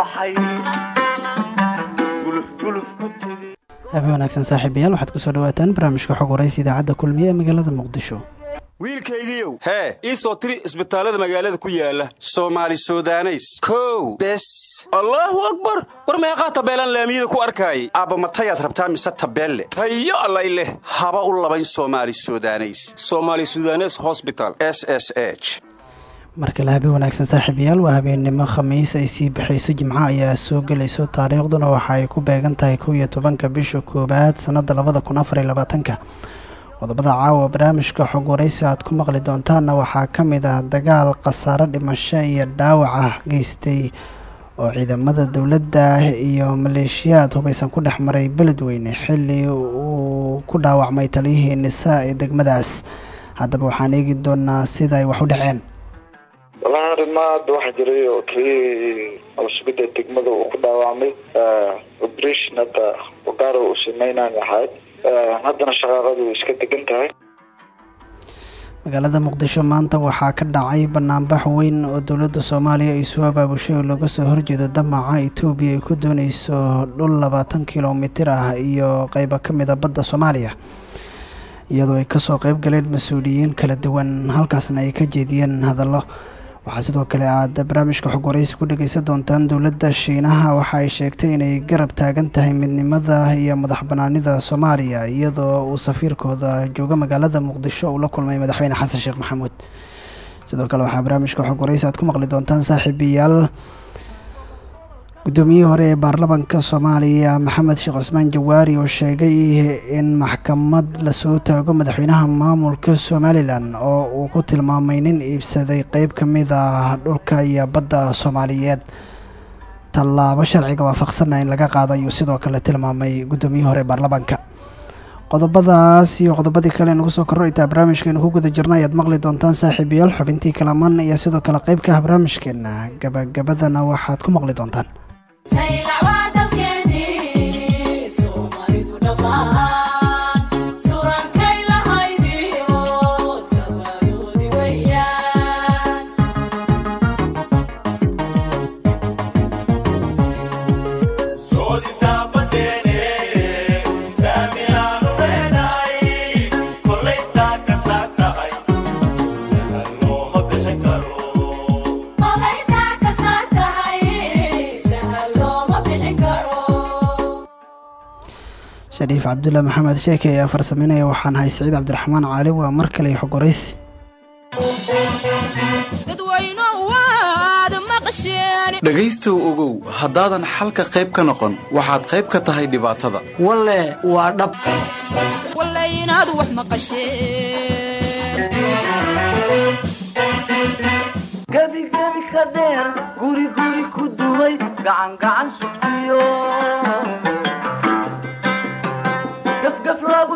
ku habeen wanaagsan saaxiibayaal. Waxaad ku soo dhawaataan barnaamijka xog waraysa idaacadda kulmiye ee magaalada muqdisho. Wiilkaygiiow hee ii soo tiri isbitaallada magaalada ku yaalla soomaali sudaneys. Kow bes. Allaahu akbar! War meeqaa tabeelaan laamiyada ku arkaayay aabba matayaad rabtaa mise tabeelle? Tayo allay leh haba u labayn soomaali sudaneys. Soomaali sudanes hosbital s s h mar kale habeen wanaagsan saaxiibayaal waa habeennimo khamiis ay sii baxayso. Jimco ayaa soo gelayso taariikhduna waxa ay ku beegan tahay kow iyo tobanka bisha koowaad sannadda labada kun afar labaatanka. Qodobada caawa barnaamijka xog waraysi aad ku maqli doontaanna waxaa ka mid ah dagaal khasaaro dhimasho iyo dhaawac geystay oo ciidamada dowladda iyo maleeshiyaad hubaysan ku dhex maray beledweyne xilli uu ku dhaawacmay taliyihii nisaa ee degmadaas. Haddaba waxaan eegi doonaa sida ay wax u dhaceen walahi arrimaad waxaa jiray oo kii al-sugida degmada uu ku dhaawacmay operation hadda ugaara uu sameynaan ahayd haddana shaqaaqadu iska degan tahay. Magaalada muqdisho maanta waxaa ka dhacay banaanbax weyn oo dowladda soomaaliya ay soo abaabushay oo looga soo horjeedo damaca etoobiya ay ku dooneyso dhul labaatan kilomitir ah iyo qeybo ka mid a badda soomaaliya iyadoo ay ka soo qeyb galeen mas'uuliyiin kala duwan. Halkaasna ay ka jeediyeen hadallo waxaa sidoo kale aad barnaamijka xog ku dhegeysan doontaan dowladda shiinaha. Waxa ay sheegtay inay garab taagan tahay midnimada iyo madax banaanida soomaaliya iyadoo uu safiirkooda jooga magaalada muqdisho uu la kulmay madaxweyne xasan sheekh maxamuud. Sidoo kale waxaa barnaamijka xog waraysi aad ku maqli doontaan saaxiibayaal guddoomiyihii hore ee baarlamaanka soomaaliya maxamed sheekh cusmaan jawaari oo sheegay in maxkamad la soo taago madaxweynaha maamulka somalilan oo uu ku tilmaamay nin iibsaday qeyb ka mid ah dhulka iyo badda soomaaliyeed. Tallaabo sharciga waafaqsanna in laga qaado ayuu sidoo kale tilmaamay guddoomiyihii hore ee baarlamaanka qodobadaas iyo qodobadii kale nagu soo korro intaa barnaamijkeenu ku guda jirna ayaad maqli doontaan saaxiibayaal xubintii kalaman iyo sidoo kale qeyb ka ah barnaamijkeena gabagabadana waxaad ku maqli doontaan Say that. Shariif cabdulla maxamed sheeke ayaa farsameynaya waxaan ahay siciid cabdiraxmaan caali waa mar kale xog waraysi dhegaystow ogow haddaadan xalka qayb ka noqon waxaad qayb ka tahay dhibaatada. Walle waa dhab. Inaad wax maqasheen gebigebi ka dheer guri guri ku duway gacan gacan sugtiyo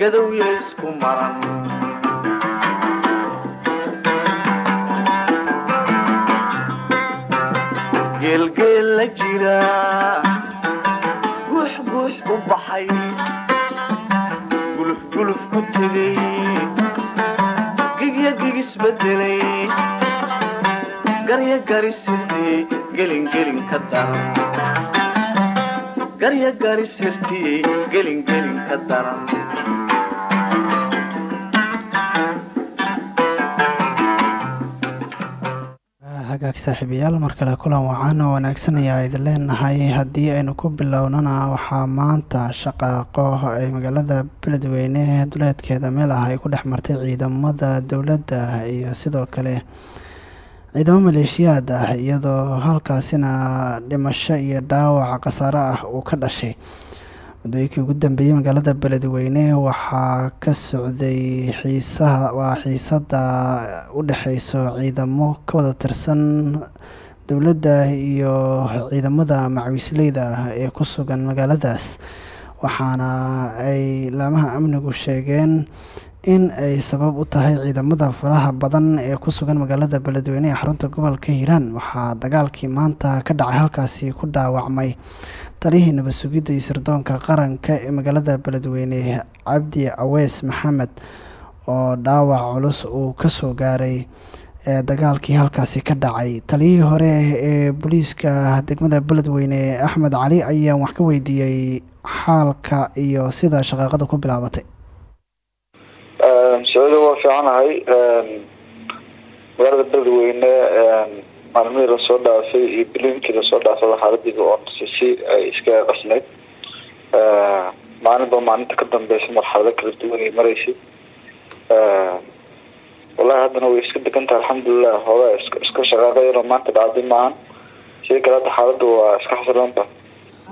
gadowya isku maran geelgeel la jira. Guux guux u baxay. Guluf guluf ku tegay. Gigya gigisbedelay garya garis hirtiyey gelin gelin ka daran. Garya garis hirtiyey gelin gelin ka daran hagaag saaxiibayaal mar kale kulan wacan oo wanaagsan ayaa idin leenahay haddii aynu ku bilownana waxaa maanta shaqaaqo ay magaalada beledweyne duleedkeeda meel ah ay ku dhex martay ciidamada dowladda iyo sidoo kale ciidamo maleeshiyaad ah iyadoo halkaasina dhimasho iyo dhaawac khasaare ah uu ka dhashay muddooyinkii ugu dambeeyey magaalada beledweyne waxaa ka socday xiisaha waa xiisada u dhexeyso ciidamo ka wada tirsan dowladda iyo ciidamada macawiisleyda ah ee ku sugan magaaladaas. Waxaana ay laamaha amnigu sheegeen in ay sabab u tahay ciidamada faraha badan ee ku sugan magaalada beledweyne ee xarunta gobolka hiiraan. Waxaa dagaalkii maanta ka dhacay halkaasi ku dhaawacmay taliyihii nabad sirdoonka qaranka ee magaalada beledweyne cabdi aweys maxamed oo dhaawac culus uu ka soo gaaray ee dagaalkii halkaasi ka dhacay. Taliyihii hore ee booliiska degmada beledweyne axmed cali ayaan wax ka weydiiyey xaalka iyo sida shaqaaqada ku bilaabatay. Sacuuda waa fiicanahay magaalada beledweyne maalmihii la soo dhaafay iyo bilinkii la soo dhaafay xaaladiiba oon si ay iskaga qasnayd maalinba maalinta ka dambeysa marxalado kala duwan ay maraysay wallahi haddana way iska degan tahay alxamdulilah hoogaa iska shaqaaqayaro maanta dhacday maahan sidii kale hadda xaaladda waa iska xasiloonta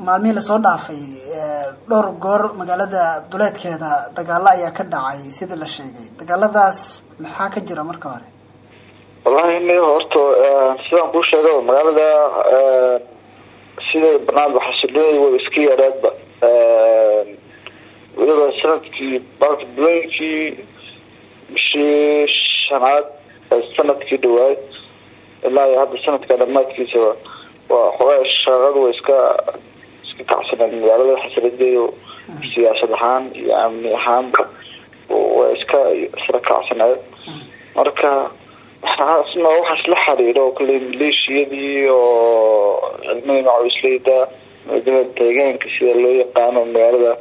maalmihii la soo dhaafay dhowr goor magaalada duleedkeeda dagaalo ayaa ka dhacay sida la sheegay. Dagaaladaas maxaa ka jira marka hore wallahi ni horta sidaan kuu sheega magaalada siday banaanba xasiloonay waa iska yareedba weliba sannadkii baalka bilooyinkii bishii shanaad sannadkii dhawaad ilaa hadda sanadka dhamaadkiisa waa xoogaa shaqadu waa iska iska kacsaneed magaalada xasiladeedu siyaasad ahaan iyo amni ahaanba waa iska isla kacsaneed marka waxaas la xiriiro oo kale maleeshiyadii oo cilmihii macawisleyda deegaanka sida loo yaqaano magaalada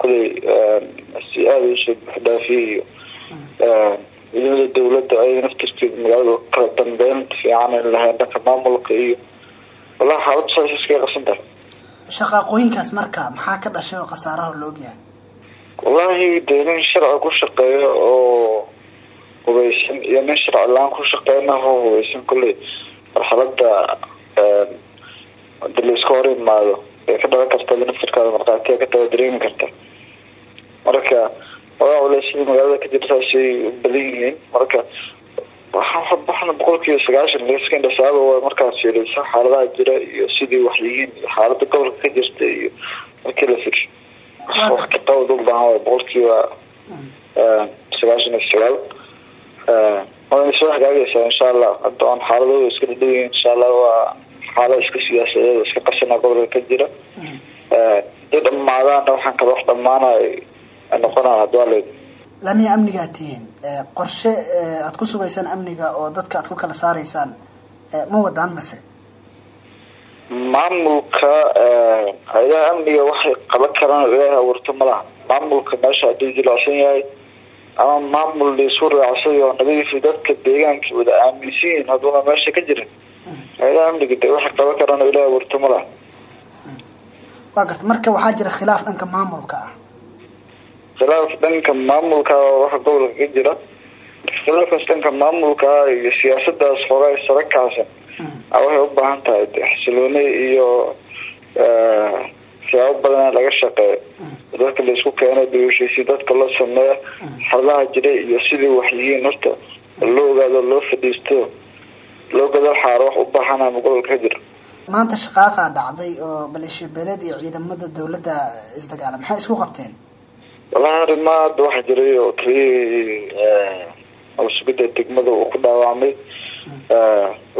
kuley si aada u soo buuxdhaafiyay iyo ciidamada dawladda ayaga naftirkeeda magaalada kala dambeynta fiican in lahayn dhanka maamulka iyo wallahi xaaladu saas iskaga qasan tahay shaqaaqooyinkaas marka maxaa ka dhashay oo khasaaraha loogyahay wallahi dee nin sharci ku shaqeeyo oo hubeysan iyo nin sharci la'aan ku shaqeyna oo hubeysan kolley marxalada hadi la iska hor imaado ee ka dhalan karta naftirkaada markhaatiya ka taba dareemi karta. Marka waaa culeysyada magaalada ka jirta saasay badan yihiin. Marka waxna boqol kiiba sagaashan laska indhasaaba waa markaad fiirisa xaaladaha jira iyo sidii wax yihiin iyo xaalada gobolka ka jirta iyo markii la fir ka qabad u baahan waay boqol kiiba sagaashan iyo sagaal soo hagaagaysaa insha allah hadda on xaaladooda iska yihiin insha allah waa xaalad iska siyaasadeed iska qasana gobolka ka jira. Haday dhamaadaana waxaan kale wax dhamaanay noqonaa hadwaaled lamiya amnigaad tihiin qorshe aada ku sugaysaan amniga oo dadka aad ku kala saaraysaan ma wadaan mase? Maamulka hay'adaha amniga waxay qaban karaan ilaahay abuurto malaha maamulka meesha hadduu jilicsan yahay ama maamul laisu raacsay oo nadiifi dadka deegaanka wada aaminsan yihiin haduuna meesha ka jirin. Hay'adaha amniga de waxay qaban karaan oo abuurto malaha waa garta marka waxaa jira khilaaf dhanka maamulka ah. Khilaaf dhanka maamulka waxa gobolka ka jira. Khilaafkaas dhanka maamulka iyo siyaasadaas xoogaa sara kacsan waxay u baahan tahay xasilooni iyo siyaabo badan laga shaqeeyo. Dadka la isku keeno dawashiisi dadka loo sameeyo xaladaha jira iyo sidii wax yihiin horta loo ogaado loo fadhiisto loo gadal xaaro wax u baahanaa gobolka ka jira. Maanta shaqaaqaa dhacday oo maleeshiya beeleed iyo ciidamada dawladda isdagaala maxay isku qabteen? Wallahi arrimaa hadda waxaa jiray oo taliyihii nabasugida degmada uu ku dhaawacmay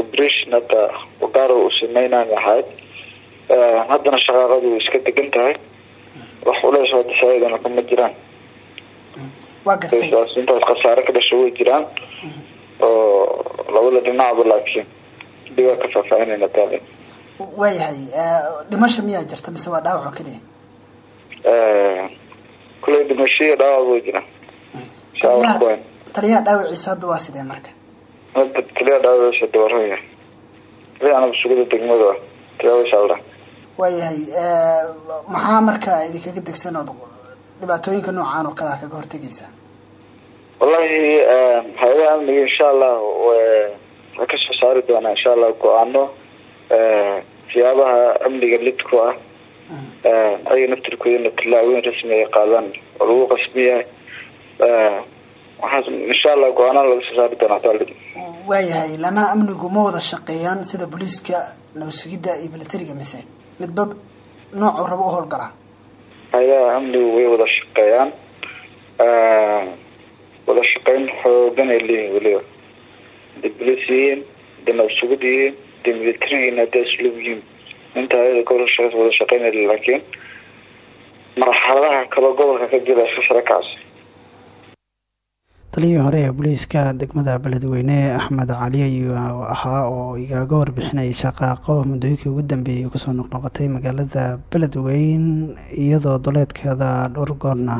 operation hadda wagaaro uu sameynaan ahayd haddana shaqaaqadu way iska degan tahay wax culeys hadda saaidana kama jiraan waa intaas khasaare ka dhasha way jiraan oo labada dhinacba laakiin digaa ka faahfaahinayna taale waayahay dhimasha miyaa jirta mise waa dhaawac oo keliya kuley dhimashaiyo dhaawac way jiraan taliyaha dhaawaciisa hadda waa sidee marka taliyaha dhaawaciisa dawaraya rianaba sugada degmada tilaawashalda waayahay maxaa marka idinkaga degsan ood dhibaatooyinka noocaan oo kale ah kaga hortegaysaa wallahi hay'adaha amniga insha allah way ka soo saari doonaa insha allah go'aano siyaabaha amniga lidku ah ayaga naftirkoodana tillaawooyin rasmi ay qaadaan oo lagu qasban yahay waxaas insha allah go'aanada laga soo saari doonaa taalid waayahay lamaha amnigu ma wada shaqeeyaan sida booliiska nabadsugidda iyo militariga mise midba noocuu rabo u howlgalaa hay'adaha amnigu way wada shaqeeyaan. Wada shaqeyn xoogan ay leeyihiin weliba haday bolis yihiin haday nabadsugid yihiin haday militari yihiin haday aslub yihiin. Inta hay'ada gobolka shaqeys wada shaqeynay laakiin marxaladaha kaloo gobolka ka kacsi taliyihii hore ee booliiska degmada beledweyne axmed cali ayuu ahaa oo igaaga warbixinayay shaqaaqo muddooyinkii ugu dambeeyay ku soo noqnoqotay magaalada beledweyn iyadoo doleedkeeda dhowr goorna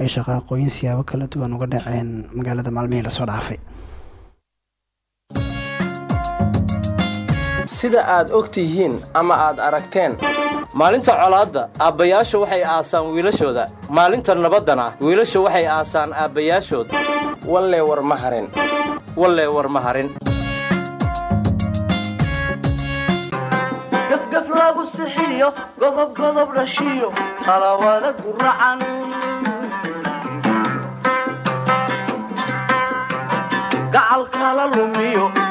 ay shaqaaqooyin siyaabo kala duwan uga dhaceen magaalada maalmihii la soo dhaafay sida aad og tihiin ama aad aragteen. Maalinta colaadda aabbayaashu waxay aasaan wiilashooda. Maalinta nabaddana wiilashu waxay aasaan aabbayaashood wallee war ma harin. Wallee war ma harin. Gafgaf lagu lumiyo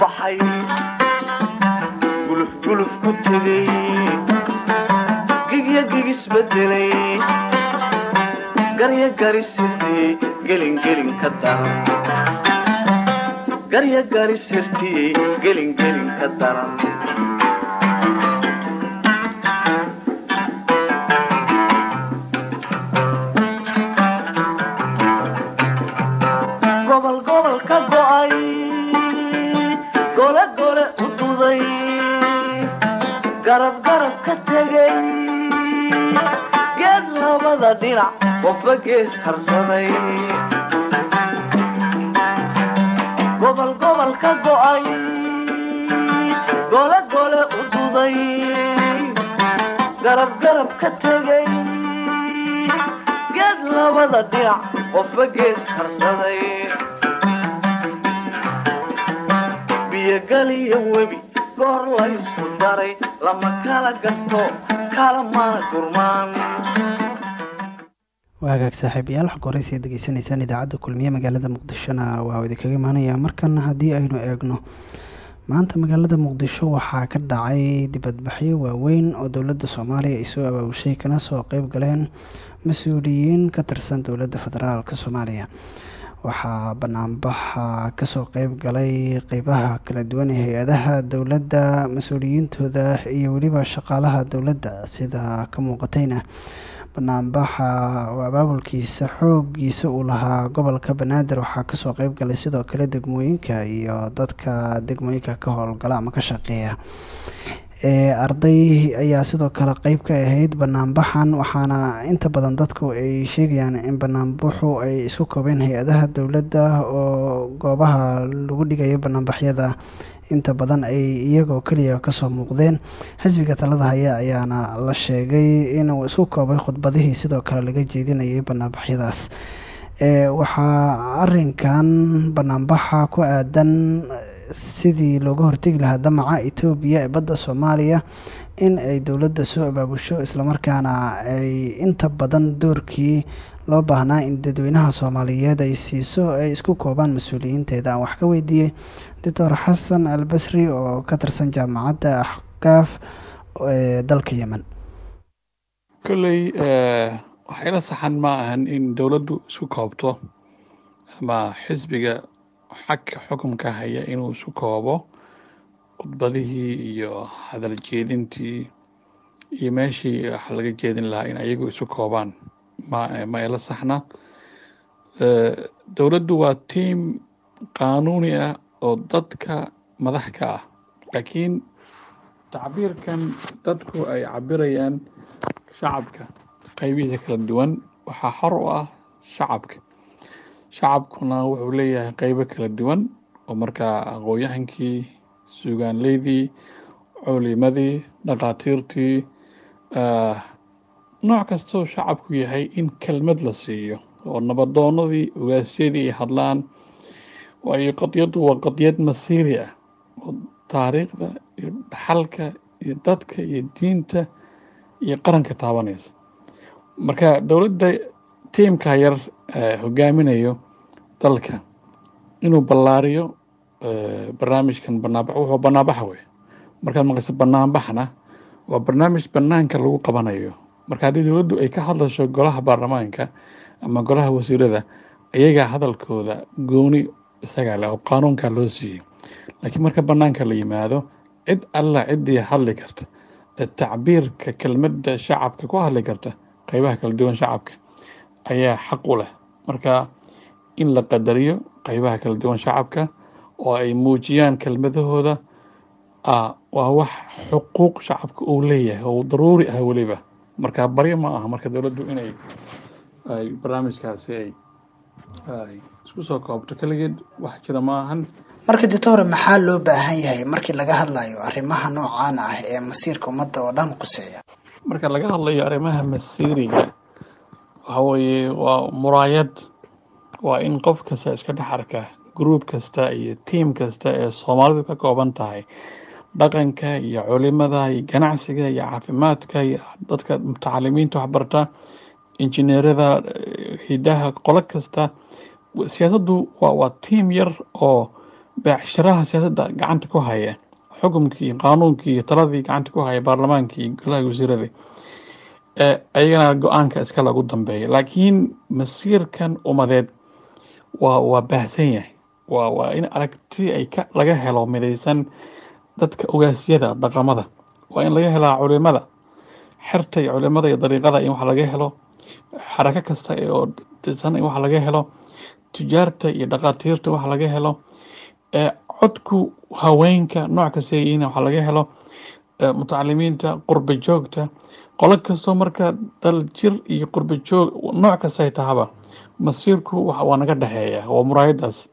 baxay gulufguluf ku tegay gigya gigisbedelay garya garisirtiyey gelingelin ka daran. Garya garisirtiyey gelingelin ka daran qofba gees harsaday gobol gobol ka go'ay gole gole u duday. Garab garab ka tegay geed labada dhinac qofba harsaday biyogaliyo webi goor la ysku daray lama kala gato kala mana gurmaan waa hagaag saaxiibayaal xog horeysa degeysanaysaan idaacadda kulmiye magaalada muqdishona. Waa idinkaga imaanaya. Markan haddii aynu eegno maanta magaalada muqdisho waxaa ka dhacay dibadbaxyo waaweyn oo dowladda soomaaliya ay soo abaabushay kana soo qeyb galeen mas'uuliyiin ka tirsan dowladda federaalk soomaaliya. Waxaa banaanbaxa ka soo qeyb galay qeybaha kala duwan ee hay'adaha dowladda mas'uuliyiintooda iyo weliba shaqaalaha dowladda sida ka muuqatayna banaanbaxa abaabulkiisa xoogiisa uu lahaa gobolka banaadir. Waxaa ka soo qeyb galay sidoo kale degmooyinka iyo dadka degmooyinka ka howlgala ama ka shaqeeya. Arday ayaa sidoo kale qeyb ka ahayd banaanbaxan waxaana inta badan dadku ay sheegayaan in banaanbaxu ay isku koobeen hay'adaha dowladda oo goobaha lagu dhigayo banaanbaxyada inta badan ay iyagoo keliya ka soo muuqdeen. Xisbiga talada haya ayaana la sheegay inuu isku koobay khudbadihii sidoo kale laga jeedinayay banaanbaxyadaas waxaa arinkan banaanbaxa ku aadan sidii looga hortegi lahaa damaca etoobiya ee badda soomaaliya in ay dowladda soo abaabusho islamarkaana ay inta badan doorkii loo baahnaa in dadweynaha soomaaliyeed ay siiso ay isku koobaan mas'uuliyiinteeda. Aan wax ka weydiiyey doctor xasan albasri oo ka tirsan jaamacadda axkaaf ee dalka yemen. Kolley waxayla saxan ma ahan in dowladdu isku koobto ama xisbiga xagka xukunka haya inuu isu koobo khudbadihii iyo hadal jeedintii iyo meeshii wax laga jeedin lahaa in ayagu isu koobaan ma ma ila saxna. Dowladdu waa tiim qaanuuni ah oo dadka madax ka ah. Laakiin tacbiirkan dadku ay cabirayaan shacabka qaybihiisa kala duwan waxaa xor u ah shacabka. Shacabkuna wuxuu leeyahay qeybo kala duwan oo markaa aqoon-yahankii suugaanleydii culimadii dhakhaatiirtii nooc kastoo shacabku yahay in kelmad la siiyo oo nabadoonadii ogaasyadii ay hadlaan waayo qadyaddu waa qadyad masiiri ah oo taariikhda iyo dhaxalka iyo dadka iyo diinta iyo qaranka taabanaysa. Marka dowladda tiimka yar hogaaminayo dalka inuu ballaariyo barnaamijkan banaanbax wuxuu banaanbaxa wey markaad maqlayso banaanbaxna waa barnaamij banaanka lagu qabanayo. Marka haddii dowladdu ay ka hadlasho golaha baarlamaanka ama golaha wasiirada ayagaa hadalkooda gooni isagaa leh oo qaanuunkaa loo siiyey. Laakiin marka banaanka la yimaado cid alla ciddii hadli karta. Tacbiirka kelmadda shacabka ku hadli karta qeybaha kala duwan shacabka ayaa xaq u leh. Marka in la qadariyo qeybaha kala duwan shacabka oo ay muujiyaan kelmadahooda waa wax xuquuq shacabka uu leeyahay oo daruuri ah weliba. Marka baryo ma aha marka dowladdu inay ay barnaamijkaasi ay isku soo koobto. Keligeed wax jira ma ahan. Marka doctore maxaa loo baahan yahay? Markii laga hadlayo arrimaha noocaan ah ee masiirka ummadda oo dhan quseeya. Marka laga hadlayo arrimaha masiiriga waxa weeye waa muraayad. Waa in qof kasta iska dhex arka gruub kasta iyo tiim kasta ee soomaalidu ka kooban tahay. Dhaqanka iyo culimada iyo ganacsiga iyo caafimaadka iyo dadka mutacalimiinta waxbarta injineerada hidaha qolo kasta. Siyaasaddu waa tiim yar oo beecshiraha siyaasadda gacanta ku haya. Xukumkii qaanuunkii taladii gacanta ku haya baarlamaankii golaha wasiirada. Ayagana go'aanka iska lagu dambeeya laakiin masiirkan umadeed waa waa baahsan yahay. Waa waa in aragti ay ka laga helo midaysan dadka ogaasyada dhaqamada. Waa in laga helaa culimada xerta iyo culimada iyo dariiqada in wax laga helo xarako kasta oo dhisan in wax laga helo tujaarta iyo dhakhaatiirta wax laga helo codku haweenka nooc kasta yihiin wax laga helo mutacalimiinta qurba joogta qolo kastoo marka dal jir iyo qurba joog nooc kastay tahaba masiirku waa naga dhexeeya waa muraayadaas.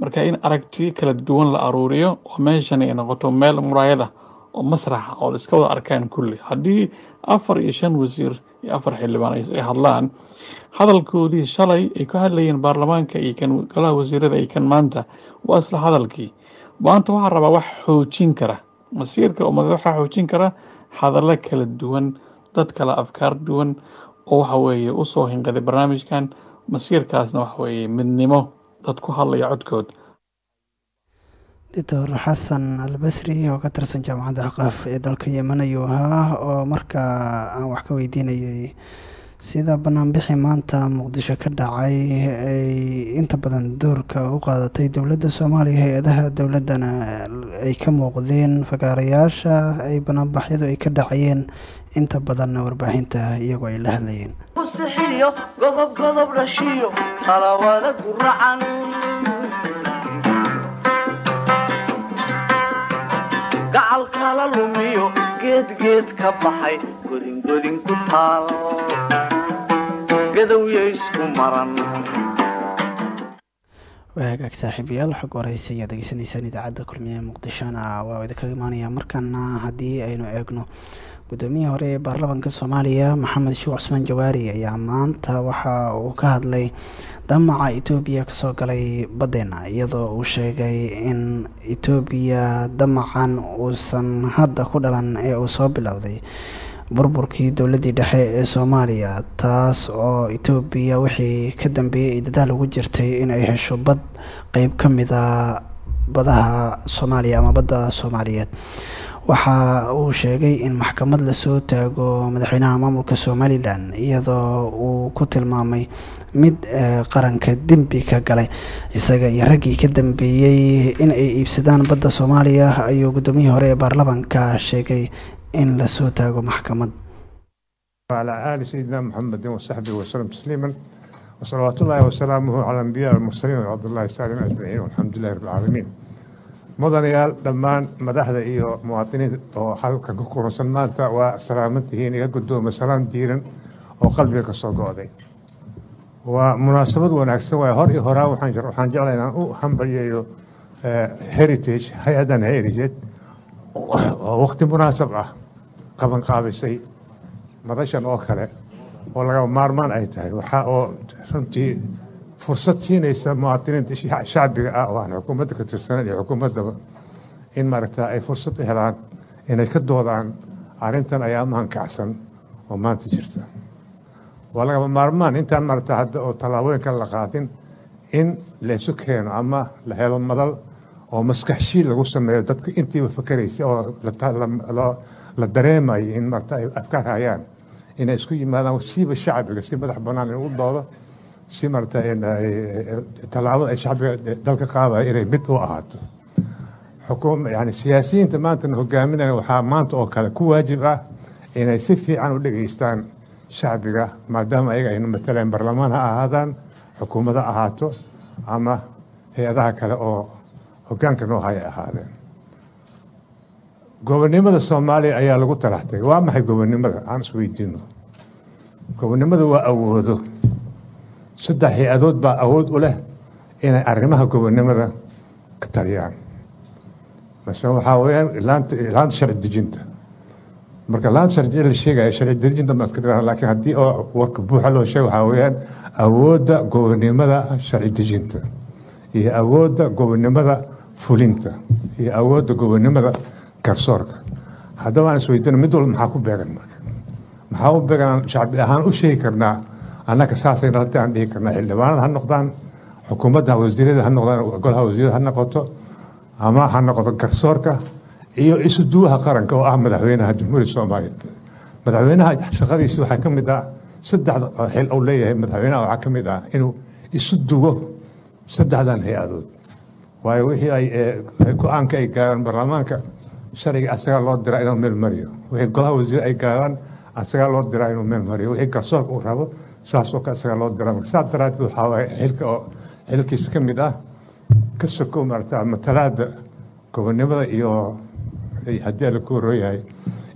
Marka in aragti kala duwan la aruuriyo oo meeshan ay noqoto meel muraayada oo masraxa oo iska wada arkaan kulli. Haddii afar iyo shan wasiir iyo afar xildhibaan ay hadlaan hadalkoodii shalay ay ku hadlayeen baarlamaanka iyo kan golaha wasiirada iyo kan maanta waa isla hadalkii. Maanta waxaa rabaa wax xoojin kara. Masiirka ummad waxaa xoojin kara hadallo kala duwan dad kala afkaar duwan oo waxa weeye u soo hinqaday barnaamijkan. Masiirkaasna waxa weeye midnimo dad ku hadlaya codkood doctor xasan albasri oo ka tirsan jaamacadda xaqaaf ee dalka yemen ayuu ahaa oo markaa aan wax ka weydiinayay sida banaanbixii maanta muqdisho ka dhacay ay inta badan doorka u qaadatay dowladda soomaaliya hay'adaha dowladdana ay ka muuqdeen fagaarayaasha ay banaanbaxyadu ay ka dhacayeen inta badanna warbaahinta iyagoo ay la hadlayeen sixiyo godob godob dhashiyo qalawada guracan gacal kala lumiyo geedgeed ka baxay godingodin ku taal. Gadowya isku maran. Waa hagaag saaxiibayaal xog waraysi ayaad degeysanaysaan idaacadda kulmiye muqdishona waa idinkaga imaanaya markaana haddii aynu eegno guddoomiyihii hore ee baarlamaanka soomaaliya maxamed sheekh cusmaan jawaari ayaa maanta waxa uu ka hadlay damaca etoobiya ka soo galay baddeena iyadoo uu sheegay in etoobiya damacan uusan hadda ku dhalan ee uu soo bilowday burburkii dowladdii dhexe ee soomaaliya taas oo etoobiya wixii ka dambeeyey ay dadaal ugu jirtay in ay hesho bad qeyb ka mida badaha soomaaliya ama badda soomaaliyeed waxa uu sheegay in maxkamad lasoo taago madaxweynaha maamulka somalilan iyadoo uu ku tilmaamay mid qaranka dembi ka galay isaga iyo raggii ka dambeeyey in ay iibsadaan badda soomaaliya ayuu guddoomiyihii hore ee baarlamaanka sheegay in lasoo taago maxkamad وعلى آل سيدنا محمد وصحبه وسلم تسليما وصلوات الله وسلامه على الأنبياء والمرسلين وعبد الله السالم أجمعين والحمد لله رب العالمين mudanayaal dhammaan madaxda iyo muwaadiniinta oo halkan ku kulansan maanta waa salaamantihiin iga guddooma salaan diiran oo qalbiga ka soo go'day. Waa munaasabad wanaagsan waay hor iyo horaa waxaan jeclay inaan u hambalyeeyo heritage hay'addan heritage. Oo waqti munaasab ah qaban qaabisay madashan oo kale oo laga maarmaan ay tahay. Waxaa oo runtii fursad siinaysa muwaadiniinta shacbiga ah oo aan xukuumadda ka tirsanan iyo xukuumaddaba in maaragta ay fursad u helaan inay ka doodaan arrintan ayaamahan kacsan oo maanta jirta. Waa lagama maarmaan intaan maaragta hadda oo tallaabooyinkan la qaadin in laysu keeno ama la helo madal oo maskaxshiil lagu sameeyo dadka intiiba fakeraysay oo la dareemayo in maaragta ay afkaar hayaan inay isku yimaadaan siiba shacbiga si madax bannaan in u doodo si marata tallaabada ay shacbiga dalka qaadaya inay mid u ahaato. Yani siyaasiyiinta maantana hogaaminaya waxaa maanta oo kale ku waajib ah inay si fiican u dhegaystaan shacbiga maadaama ayaga aynu mataleen barlamaan ha ahaadaan xukuumad ha ahaato ama hay'adaha kale oo hogaanka noo haya ahaadeen. Gobonnimada soomaaliya ayaa lagu talaxtay. Waa maxay gobonnimada aan isweydiino gobonnimada waa awoodo saddex hay'adood baa awood u leh inay arrimaha gobonnimada ka taliyaan. Masale waxaa weyaan laanta sharci dejinta. Marka laanta sharci la sheegaya sharci dejinta ma iska dhiran haddii oo warka buuxa loo sheego waxaa weyaan awoodda gobonnimada sharci dejinta iyo awoodda gobonnimada fulinta iyo awoodda gobonnimada garsoorka. Haddaba aan isweydiino mid walba maxaa ku beegan marka? Maxaa u beegan shacbi ahaan u sheegi karnaa annaga saasay nalta aan dhihi karnaa. Xildhibaanada ha noqdaan xukuumadda wasiirada ha noqdaan golaha wasiirada ha noqoto ama ha noqoto garsoorka iyo isuduwaha qaranka oo ah madaxweynaha jamhuuriyadda soomaaliya. Madaxweynaha shaqadiisi waxaa ka mid ah saddexda xil uu leeyahay madaxweynaha waxaa ka mid ah inuu isu duwo saddexdan hay'adood. Waayo wixii ay go'aanka ay gaaraan baarlamaanka sharciga asagaa loo diraa inuu meel mariyo. Wixii golaha wasiir ay gaaraan asagaa loo diraa inuu meel mariyo. Wixii garsoorka uu rabo saasoo kale isagaa loo marka saas daraaddeed waxaa waaye xilka oo xilkiisa ka mid ah ka soko maarata matalaada gobonnimada iyo haddii la ku horooyahay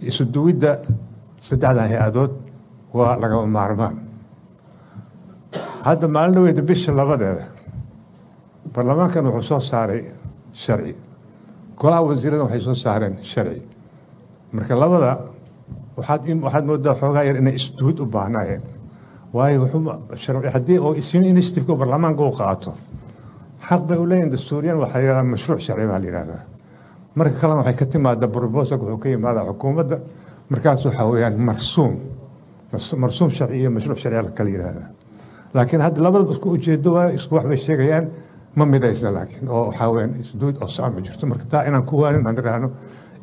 isu duwidda saddexdan hay'adood waa lagama maarmaan. Hadda maalin dhaweyda bisha labadeeda baarlamaankan wuxuu soo saaray sharci. Golaha wasiirada waxay soo saareen sharci. Marka labada waxaad moodaa xoogaa yar inay isduwid u baahnaayeen waayo haddii oo isin initiativeka baarlamaanka uu qaato xaq u marka kalena waxay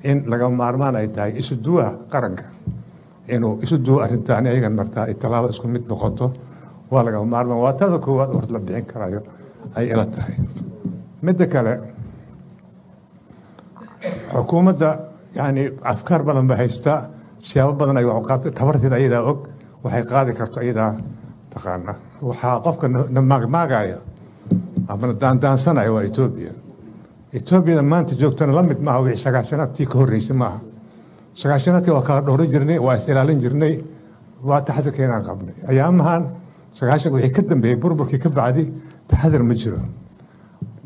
in laga maarmaan ay tahay isu duwaha qaranka inuu isu duwo arrintaan ayagan martaa ay tallaabo isku mid noqoto waa lagama maarmaan. Waa tada koowaad hor la bixin karayo ay ila tahay. Midda kale xukuumadda yani afkaar badan ba haystaa siyaabo badan ay tabarteeda ayadaa og waxay qaadi karto ayadaa taqaana. Waxaa qofka na maagmaagaya ama na daandaansanaya waa etoobiya etoobiyada maanta joogtana la maaha wixii sagaashanaadkii ka horreysay maaha sagaashanaadkii waa kala dhowran jirnay waa is ilaalin jirnay. Waa taxadirkeenaan qabnay. Ayaamahan sagaashan wixii ka dambeeyey burburkii ka bacdi taxadir ma jiro.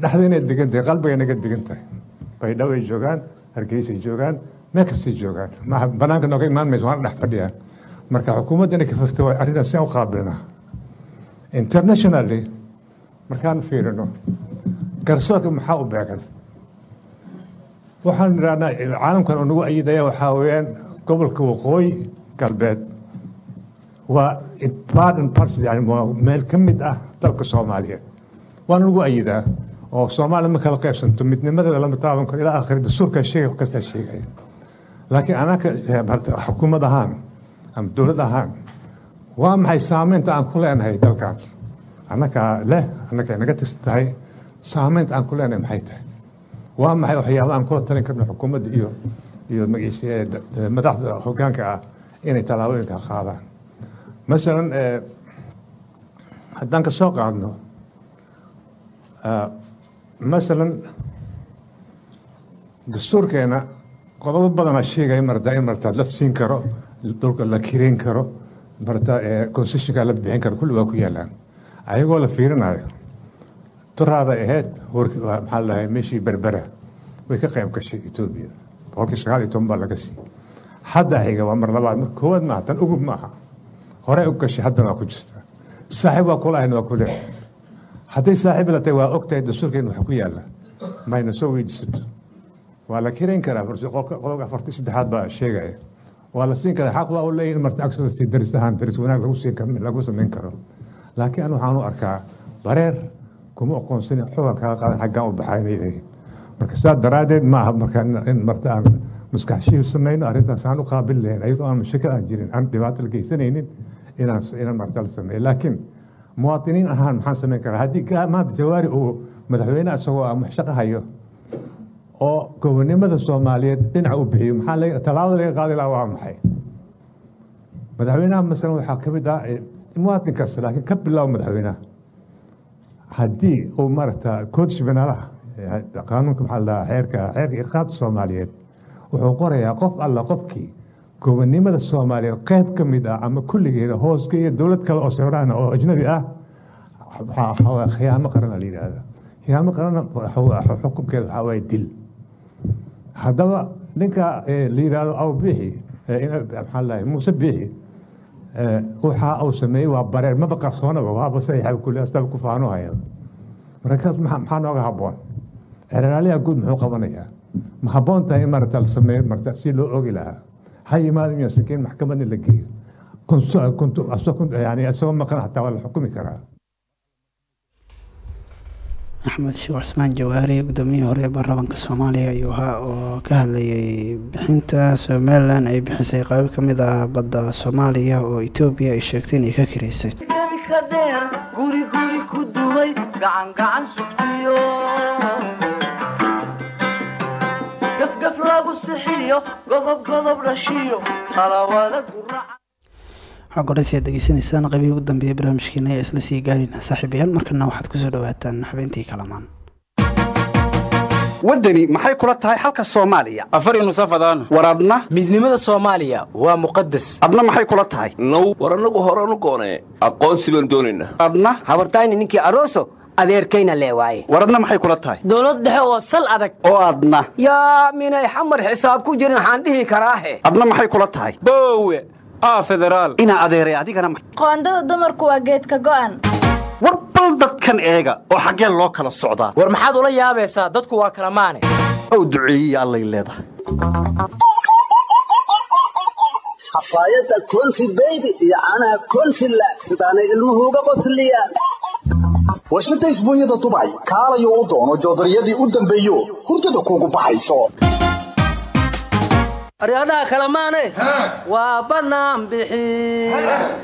Dhexda degan tahay qalbiga inaga degan tahay baydhabo ay joogaan hargeysay joogaan meel kastay joogaan banaanka nooga imaan mayso waana dhex fadhiyaan. Marka xukuumadda inay ka firto waa arrintaas si aan u qaabilnaa internationally markaan fiirino garsoorka maxaa u beegan waxaan idhahnaa caalamkan oo nagu ayidaya waxaa weeyaan gobolka waqooyi galbeed. Waa part and parcel yani meel ka mid ah dalka soomaaliyeed waana lagu ayidaa oo soomaaliya ma kala qaybsanto midnimadeeda lama taaban karo ilaa akhri dastuurkaa sheegay kastaa sheegaya laakiin anaka xukuumad ahaan ama dowlad ahaan waa maxay saameynta aan ku leenahay dalkan annakaa leh annaka naga tirsan tahay saameynta aan ku leenahay maxay tahay waa maxay waxyaaba aan kula talin karno xukuumadda iyo iyo madaxda hogaanka ah inay tallaabooyinka qaadaan? Masalan haddaan ka soo qaadno masalan dastuurkeena qodobo badanaa sheegaya martaa in martaa la siin karo dhulka la kireyn karo martaa concessionka la bixin karo kulli waa ku yaalaan. Ayagoo la fiirinayo turaada ahayd maxaa lahay meeshii berbera way ka qayb gashay etoobiya boqolkii sagaal iyo toban baa laga siiyey. Hadda xiga waa mar labaad mar koowaad maaha tan ugub maaha. Horey u gashay haddana waa ku jirta. Saaxiib waa kula waa ku hadday saaxiib la tahay waa ogtahay dastuurkeena waxa ku yaalla mayna soo weydiisato. Waa la kirayn karaa qodobka afartii saddexaad baa sheegaya. Waa la siin karaa xaq waa u leeyahay in marta agsi daris ahaan daris wanaag lagu samayn karo laakiin an waxaan u arkaa bareer kuma aqoonsan xogan kaga qaadan xaggaan u baxay inay leeyihiin marka saa daraaddeed ma marka in marta aan maskaxshiil samayno arrintaas aan u qaabil lahayn ayadoo aan mashakil aan jirin aan dhibaato la geysanaynin inaan inaan marta la sameeyo laakiin muwaadiniin ahaan maxaan samayn karaa haddii maanta jawaari uu madaxweyne isagoo ah hayo oo gobonimada soomaaliyeed dhinaca u bixiyo maxaa tallaabada laga qaadi lahaa waa maxay madaxweynaha masalan waxaa ka mid ah muwaadin kasta laakiin ka bilow madaxweynaha haddii uu maaragta koodshi banaalaha qaanuunka maxaa la xeerka xeerka iqaabta soomaaliyeed wuxuu qorayaa qof alla qofkii gobonimada soomaaliyeed qayb ka mid ah ama kulligeeda hooska iyo dowlad kale oo socdaana oo ajnabi ah khiyaamo qarana la yidhaahda khiyaamo qarana xukunkeeda waxaa waaye dil. Haddaba ninka la yidhaahdo aw biixi maxaa lahay muuse biixi waxa uu sameeyey waa bareer. Maba asaba ku faano haya markaas maxaa nooga habboon. Xeraaliyaha guud muxuu qabanayaa. Ma habboon tahay si loo ogi lahaa. Ha yimaado maxkamadna la geeyo. Isagoo maqan xataa waa la xukumi karaa axmed sheekh cusmaan jawaari gudoomiyihii hore ee baarlamaanka soomaaliya ayuu ahaa oo ka hadlayay bixinta somalilan ay bixisay qaybo ka mid ah badda soomaaliya oo etoobiya ay sheegtay inay ka kiraysay gafgaf lagu sixiyo godob godob dhashiyo talawada guraca waxaa goreysi aad degeysanaysaan qaybihii ugu dambeeyay barnaamijkeena ayaa isla sii gaarina saaxiibayaal markana waxaad ku soo dhawaataan xubintii kalamaan. Waddani maxay kula tahay xalka soomaaliya? Afari nusafadaan war adna? Midnimada soomaaliya waa muqadas adna maxay kula tahay? Now war annagu horanu goonee. Aqoonsi baan doonaynaa adna? Habartayni ninkii aroso adeerkayna lee waaye. War adna maxay kula tahay? Dowlad dhexe oo sal adag. Oo adna. Yaa minay xamar xisaab ku jirin waxaan dhihi karaahe adna maxay kula tahay? Boowe inaa adeeray adigana qoondada dumarku waa geedka go'an. War bal dadkan eega oo xaggeen loo kala socdaa war maxaad ula yaabaysaa? Dadku waa kala maane. Ow duceeyiye allay leedahay. Xafaayadda konfi beybi iyo caanaha konfi laag sidaanay ilmuhu uga qosliyaan warshada isbuunyada dubay kaalayo u doono joodariyadii u dambeeyo hurdada kuugu baxayso aryadhaha kale maane waa bannaan bixi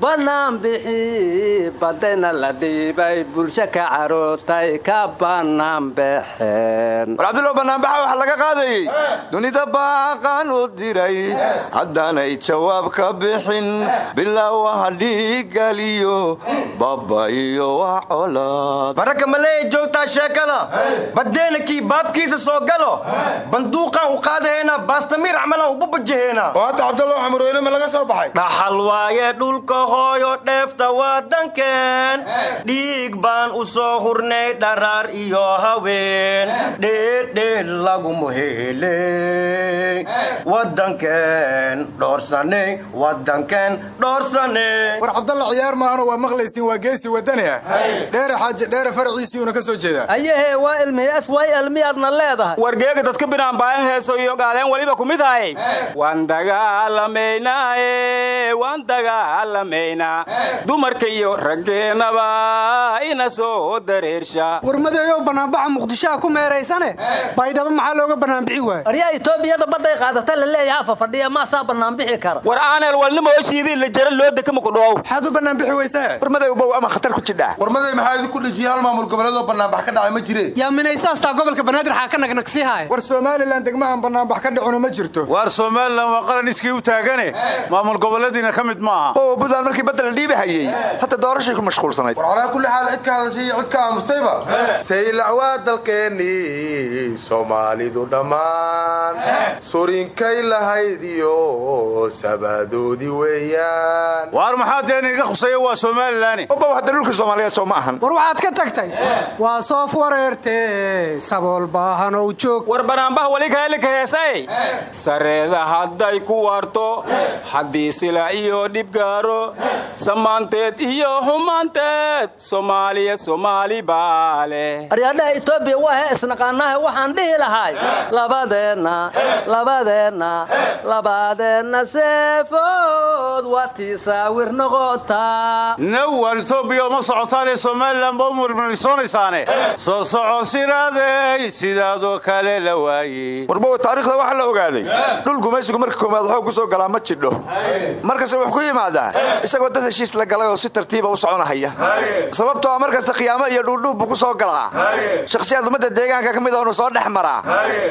bannaan bixi. Badayna la dhiibay bulsho ka carootay ka bannaan baxeen war cabdullow bannaanbaxa waxa laga qaadayey dunida baaqaan u diray haddaanay jawaab ka bixin bilaawaha dhiigaliyo baba iyo waa colaad. Baraka maleeya joogtaa sheekada? Badeenakii baabkiisa soo galo? Banduuqaan u qaadahaynaa ubu bajahaynaa oo hadda cabdallow xamurweyne ma laga soo baxay? Dhaxal waaye dhulka hooyo dheefta waddankeen dhiig baan u soo hurnay dharaar iyo haween. Dheeldheel laguma heley waddankeen dhoorsanay waddankeen dhoorsanay war cabdalla ciyaar maahano waa maqlaysiin waa geesi wadani ah. Dheere xaaji dheere faraciisiiuna ka soo jeedaa ayahe waa ilmiyaas way ilmiyaadna leedahay. Wargeega dadka binaan baahan heeso iyo gaadeen weliba ku mid ahay waan dagaalamaynaaye waan dagaalamaynaa dumarka iyo raggeennaba ina soo dareersha. Warmadeeyow banaanbaxa muqdishoha ku meeraysane baydhabo maxaa looga banaanbixi waaya aryaa etoobiyada badday qaadata la leeyaha fafadhiya maasaa banaanbixi kara. War aaneel walnimo heshiidii la jara loo deka makudhoow maxaad u banaanbixi weysaa warmaday ubow ama khatar ku jidhaa. Warmaday maxaa idinku dhejiyey hal maamul goboleed oo banaanbax ka dhacay? Ma jire. Yaa minaysaastaa gobolka banaadir xaa ka nagnagsi haaya war somalilan degmahan banaanbax ka dhacuna ma jirto somalilan waa qaran iskii u taagane. Maamul goboleediina ka mid maaha. Oo buntland markii badda la dhiibi hayey hata doorashay ku mashquulsanayd. War kulli xaal cid ka hadashay iyo cid ka aamustayba saylac waa dalkeennii soomaalidu dhammaan. Surinkay lahayd iyo sabaadoodii weeyaan. Waar maxaa deen iga khusaya waa somalilan obow hadda dhulka soomaaliyeed soo ma ahan. War waxaad ka tagtay? Waa soof wareerte sabool baahanow joog. War banaanbaha wali kaleelika heesay sareeda hadday ku waarto haddii sila iyo dhib gaaro. Samaanteed iyo xumaanteed soomaaliya soomaali baale. Aryaadhaha etoobiya waa he isnaqaanahe waxaan dhihi lahay. Labadeenna labadeenna labadeenna seefood waa tiisaawir noqotaa nawar etoobiya uma socotaanee somalilan ba u murmalisoonaysaan soo soco siraadey sidaadoo kale la waayey warbowa taarikhda waxaa la ogaaday gumaysigu marka koomaad xoog ku soo galaa ma jidho. Markase wuxuu ku yimaadaa isagoo dad heshiis la galay oo si tartiiba u soconahaya. Sababtoo a markasta khiyaamo iyo dhuudhuub buu ku soo galaa. Shakhsiyaad ummadda deegaanka ka mid soo dhex maraa.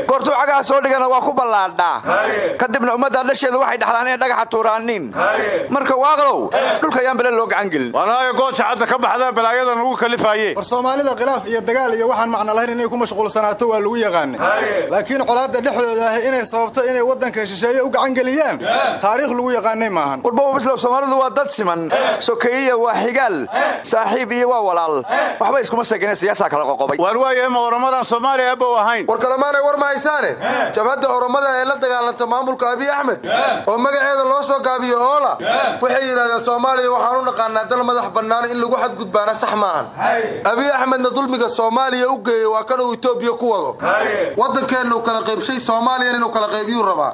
Goortuu cagaha soo dhigana waa ku ballaadhaa. Kadibna ummadda adlasheedu waxay dhaxlaan inay dhagaxa tuuraaniin marka waaqlow dhulka ayaan bele loo gacan gelin. Walaayo gooja cadda ka baxdaa balaayadan ugu kalifaye war soomaalida khilaaf iyo dagaal iyo waxaan macno lahayn inay ku mashquulsanaato waa lagu yaqaanay. Laakiin colaadda dhexdooda ah inay sababto inay waddanka shisheeye u gacan geliyaan taariikh lagu yaqaanay maahan warbowa bislow soomaalidu waa dad siman sokeeyiya waa xigaal saaxiib iyo waa walaal waxba iskuma segine siyaasaa kala qoqobay waar waayahe ma soomaaliya abow ahayn war kalemaanay war ma haysaane jabhadda oromada ee la dagaalanta maamulka abiy axmed oo magaceeda soo gaabiyo oola waxay yidhahdeen soomaaliya waxaan u naqaanaa dal madax bannaan in lagu xadgudbaana sax maahan abiy axmedna dulmiga soomaaliya u geeyey waa kan uu ku wado. Waddankeenna uu kala qaybshay soomaaliyan inuu kala qaybiyuu rabaa.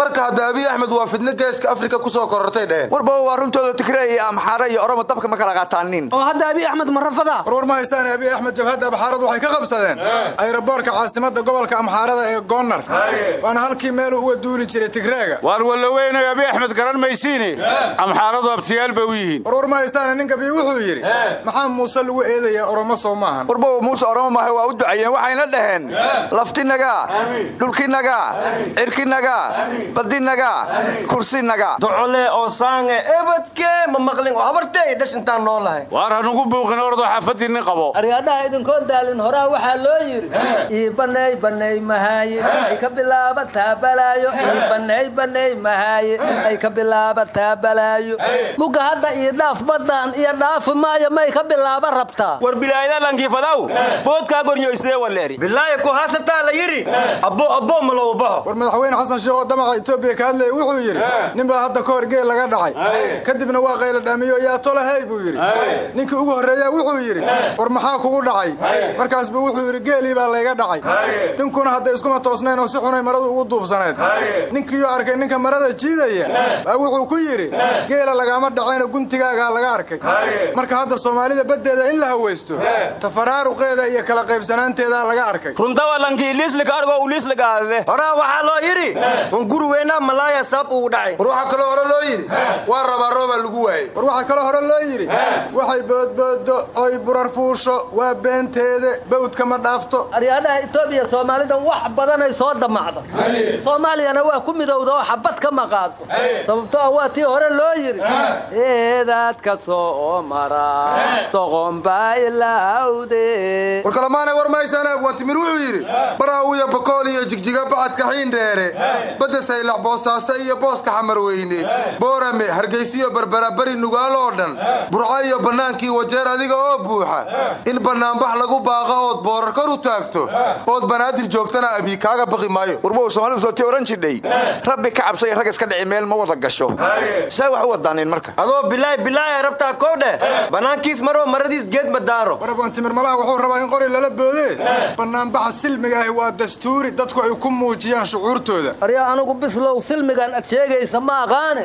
Marka hadda abiy axmed waa fidno geeska afrika ku soo korortay dheheen warbowa waa runtooda tigre iyo amxaare iyo oromo dabka ma kala qaataanin oo hadda abiy axmed marafada war war ma haysaane abiy axmed jabhadda amxaaradu waxay ka qabsadeen. Ayraboorka caasimadda gobolka amxaarada ee goonar waana halkii meeluu uga duuli jiray tigreega axmed garan maysiine amxaaradu abtiyaal bay u yihiin. War war ma haysaane nin gabiy wuxuu yidhi maxaa muuse lagu eedayaa oromo soo maahan warbowa muuse oromo maahe waa u ducayeen waxayna dhaheen. Laftinaga dhulkinaga cirkinaga badinaga kursinaga docole oo saange ebadkee ma maqlin oo habartee dhash intaan noolahay waar hanugu buuqin ordoo xaafadii nin qabo. Aryaadhaha idinkoon daalin horaa waxaa loo yidhi ii banay banay mahaaye ay ka bilaabataa balaayo ii banay banay mahaaye ay ka bilaabataa balaayo. Muga hadda ii dhaaf baddaan iyo dhaafi maayo may ka bilaaba rabtaa war bilaayada lankiifadaw boodkaa gornyoysdee waleeri bilaayo ku haasataa la yidhi. Abbo abbo ma loo baxo war madaxweyne xasan sheekh oo damaca etoobiya ka hadlaya wuxuu yidhi nin baa hadda ka hor geel laga dhacay. Kadibna waa qayla dhaamiyo yaa tolahey buu yidhi. Ninkii ugu horreeyaa wuxuu yidhi war maxaa kugu dhacay? Markaas buu wuxuu yidhi geelii baa layga dhacay. Ninkuna hadda iskuma toosnayn oo si xunay maradu ugu duubsanayd. Ninkiioo arkay ninka marada jiidaya baa wuxuu ku yidhi geela lagaama dhacayna guntigaagaa laga arkay. Marka hadda soomaalida baddeeda in la hawaysto tafaraaruqeeda iyo kala qaybsanaanteedaa laga arkay. Runtawa lankii liislika argoo u liislagaadade horaa waxaa loo yidhi hunguri weynaa malaaya saab ugu dhacay. War waxaa kaloo hore loo yidhi waa rabaa roobaa lagu waayey. War waxaa kaloo hore loo yidhi waxay boodboodo oy burar fuusho waa beenteede bawdka ma dhaafto. Aryaadhaha etoobiya soomaalidan wax badanay soo damacda soomaaliyana waa ku midowda oo xabad ka maqaado sababto ah waa tii hore loo yidhi. Eedaadka soo mara. Doqonbaa ilaawde war kalemaanay war mahaysaane abwaantimir wuxuu yidhi baraawiya bakool iyo jigjiga bacadka xiindheere badda saylac boosaaso iyo booska xamarweyne boorame hargaysiyo berbera beri nugaal oo dhan. Burco iyo bannaankii wajeer adiga oo buuxa. In bannaanbax lagu baaqa ood boorar kor u taagto. Ood banaadir joogtana abii kaaga baqi maayo. Warbow soomaalidu sootii ohan jidhay. Rabbi ka cabsay rag iska dhici meel ma wada gasho. Saa wax u wadaanin marka. Adoo bilaay bilaay rabtaa kow dheh bannaankiis maroo maradiis geed madaaro war abwaantimir malaha wuxuu rabaa in qori lala boodee bannaanbaxa silmiga ahi waa dastuuri dadku ay ku muujiyaan shucuurtooda. Warniyo anigu bislow silmigan ad sheegaysa ma aqaane.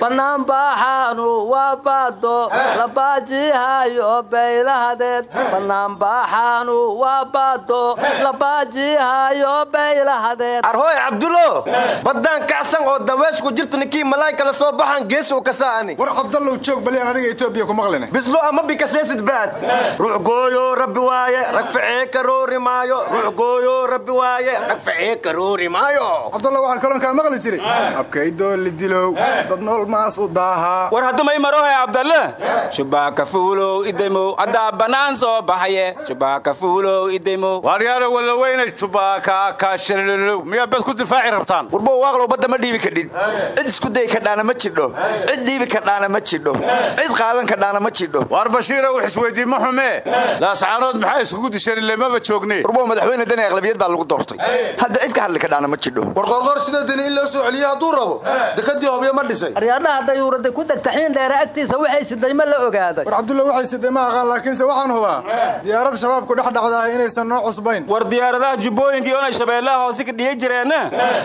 Bannaan baaxaanu waa baado labaajihayo baylahadeed bannaan baaxaanu waa baado labaajihayo baylahadeed arhooy cabdulo baddaan kacsan oo daweesh ku jirta ninkii malaayka la soo baxan geesow kasaani war cabdallow joog balyan adiga etoobiya ku maqline bislo ama bikaseesid baad. Ruux gooyo rabbi waaye rag ficee karoori maayo. Ruux gooyo rabbi waaye rag ficee karoori maayo. Cabdallow waxaan kaloon kaa maqli jiray. Abkaydoo lidilow dad nool maas u daahaa war haddumay marohe cabdalle shubaaka fuulow idaymow haddaa bannaan soo baxaye. Shubaaka fuulow idaymow waaryaala walaweyne shubaaka kaashalilow miyaa bad ku difaaci rabtaan? Warbow waaqlow badda ma dhiibi kadhid isku day kadhaana ma jidho. Cid dhiibi kadhaana ma jidho. Cid qaadan kadhaana ma jidho. Waar bashiira wax isweydii ma xumee laascaanood maxaa iskugu disheen ilemaba joogne warbow madaxweyne dani aqlabiyad baa lagu doortay. Hadda cid ka hadli kadhaana ma jidho. War qorqor sida deni in loo soo celiyo hadduu rabo dekadii hobyo ma dhisay. Aryaadhaha dayuurada ku degta xiin dheere agtiisa waxay siday ma la ogaaday. War cabdulla waxay siday ma aqaan laakiinse waxaan hubaa diyaarad shabaabku dhex dhacdaah inaysan noo cusbayn. War diyaaradaha jubbooyinka iyoonay shabeellaha hoose ka dhiga jireenna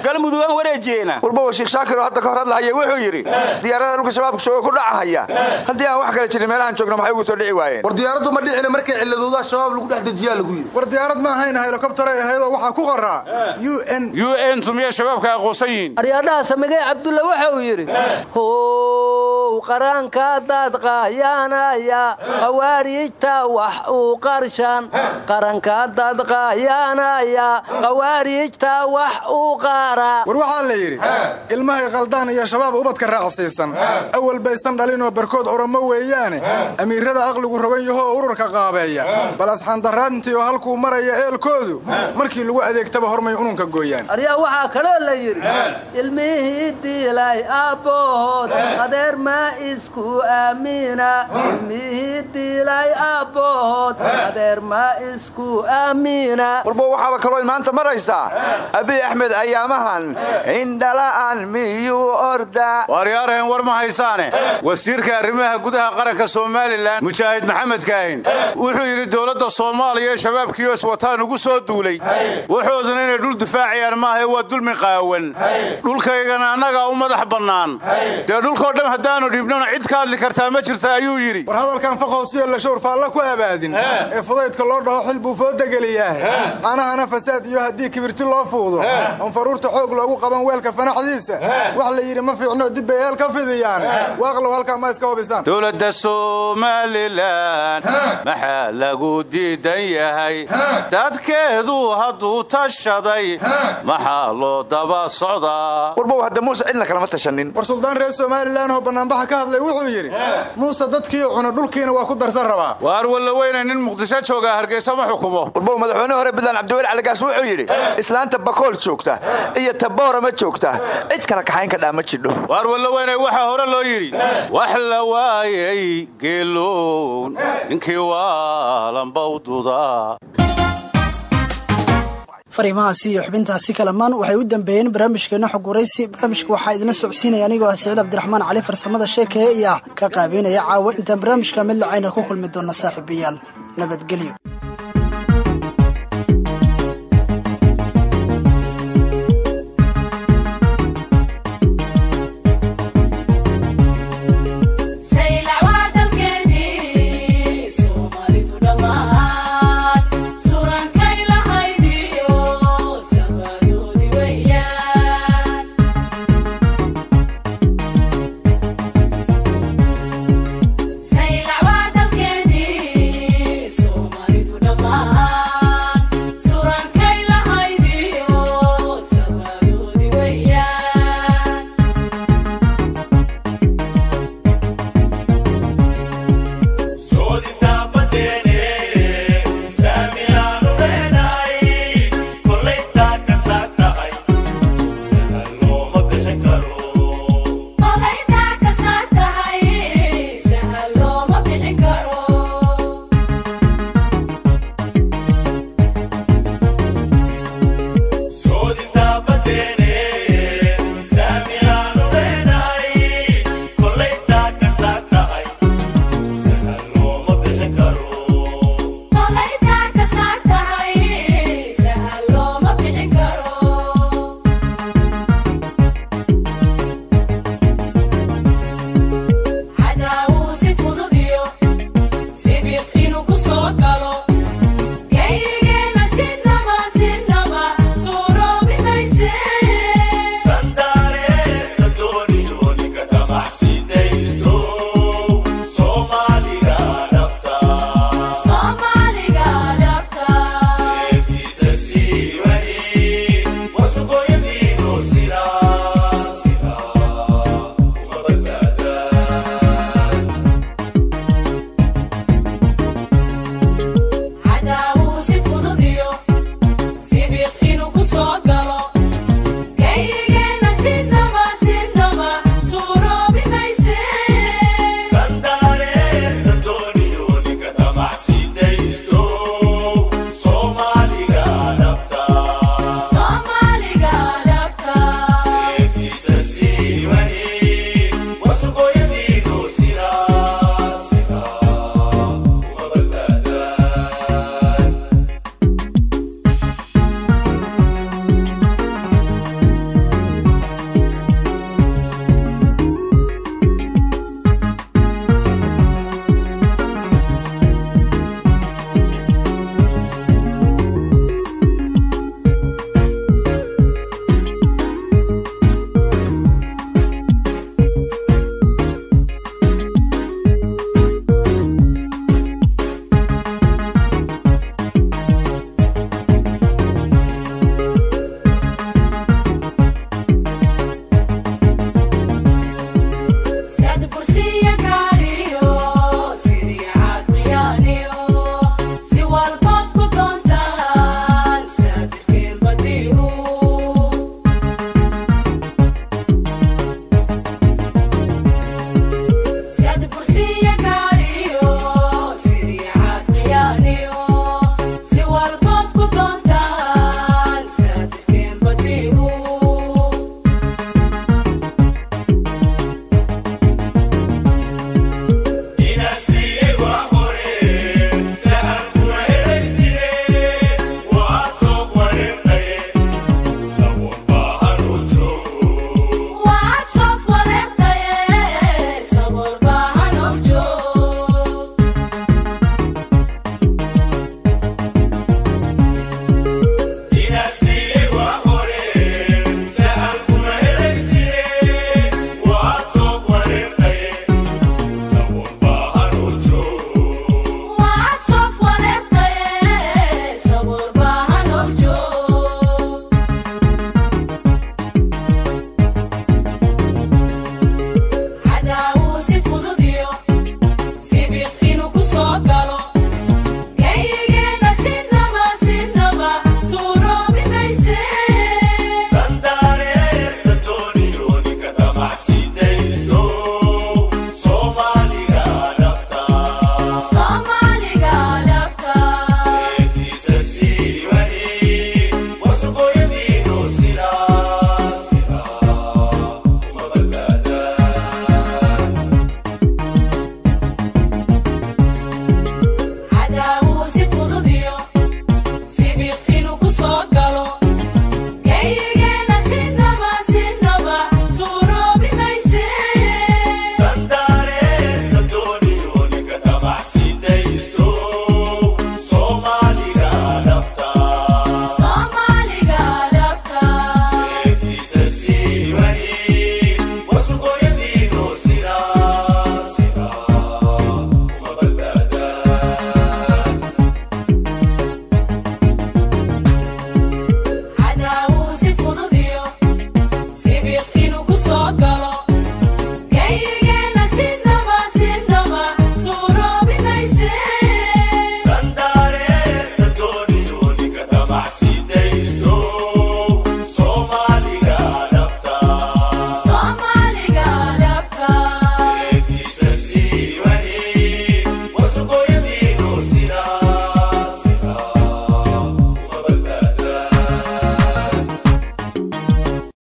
galmudug aan wareejeena warbow sheekh shaakir oo hadda ka hor hadlahaya wuxuu yidhi diyaarada dhulka shabaabka jooga ku dhacahaya. Haddii aan wax kale jirin meelahan joogno maxay ugu soo dhici waayeen? War diyaaraddu ma dhicina markay ciladoodaa shabaab lagu dhex dejiyaa lagu yidhi. War diyaarad ma ahayn helikobtaray ahaydoo waxaa ku qoraa u n. U n tumiya shabaabka aqoonsan yihiin. Aryaadhaha samigay cabdulla waxa uu yidhi how qaraanka dad qaayaanaya qawaariijta wax uu qarshan. Qaranka dad qaayaanaya qawaariijta wax uu qaara war waxaa la yidhi ilmahay qaldaan iyo shabaab ubadka raacsiisan. Awal baysan dhalinoo barkood oromo weeyaane. Amiirada aqligu rogan yahoo ururka qaabeeya. Bal asxaandaraadintii oo halkuu maraya eelkoodu markii lagu adeegtaba hormay ununka gooyaan. Aryaa waxaa kaloo la yidhi ilmihii diilay aabbahood adeer maa isku aamina. Ilmihii aabbahood adeer maa isku aamina. Warbo waxaaba kaloo maanta maraysaa abiy axmed ayaamahan indhala'an miyuu orda? Waaryaaraheen war ma haysaane? Wasiirka arrimaha gudaha qaranka somalilan mujaahid maxamed kaahin wuxuu yidhi dowladda soomaaliya shabaabkiioo iswataan ugu soo duulay. Waxooduna inay dhul difaacayaan maahae waa dulmi qaawan. Dhulkaygana annagaa u madax bannaan. Dee dhulkoo dham dhibnona cid ka hadli kartaa ma jirta ayuu yidhi. War hadalkan faqhoosiyo la shawr faalla ku abaadin. Ee fudaydka loo dhaho xil buu foodageliyaah anahana fasaad iyo haddii kibirti loo fuudo. Oon faruurta xoog loogu qaban weelka fanaxdiisa. Wax la yidhi ma fiicno dib bay heel ka fidiyaane waaqlow halkaa ma iska hubisaan dowladda somalilan maxaa lagu diidan yahay? Dadkeedu hadduu tashaday maxaa loo daba socdaa? Warbow hadda muuse cidna kalama tashanin. War suldaan reer somalilan oo bannaanbaxa ka hadlay wuxuu yidhi muuse dadkii cuna dhulkiina waa ku darsan rabaa. Waar walla weyne nin muqdisho joogaa hargeysa ma xukumo. Warbow madaxweyne hore buntland cabdiweli caligaas wuxuu yidhi islaanta bakool joogta iyo taboora ma joogta cid kala kaxayn kadhaa ma jidho. Waar walla weyne waxaa hore loo yidhi wax la waayay geelown ninkii waalanbawduda fariimahaasi iyo xubintaasi kalamaan waxay u dambeeyeen barnaamijkeena xog waraysi barnaamijka waxaa idinla socodsiinaya anigoo ah saciid cabdiraxmaan cali farsamada sheekee iyo ah ka qaabeynaya caawa. Intaan barnaamijka mid lacayna ku kulmi doona saaxiibayaal nabadgelyo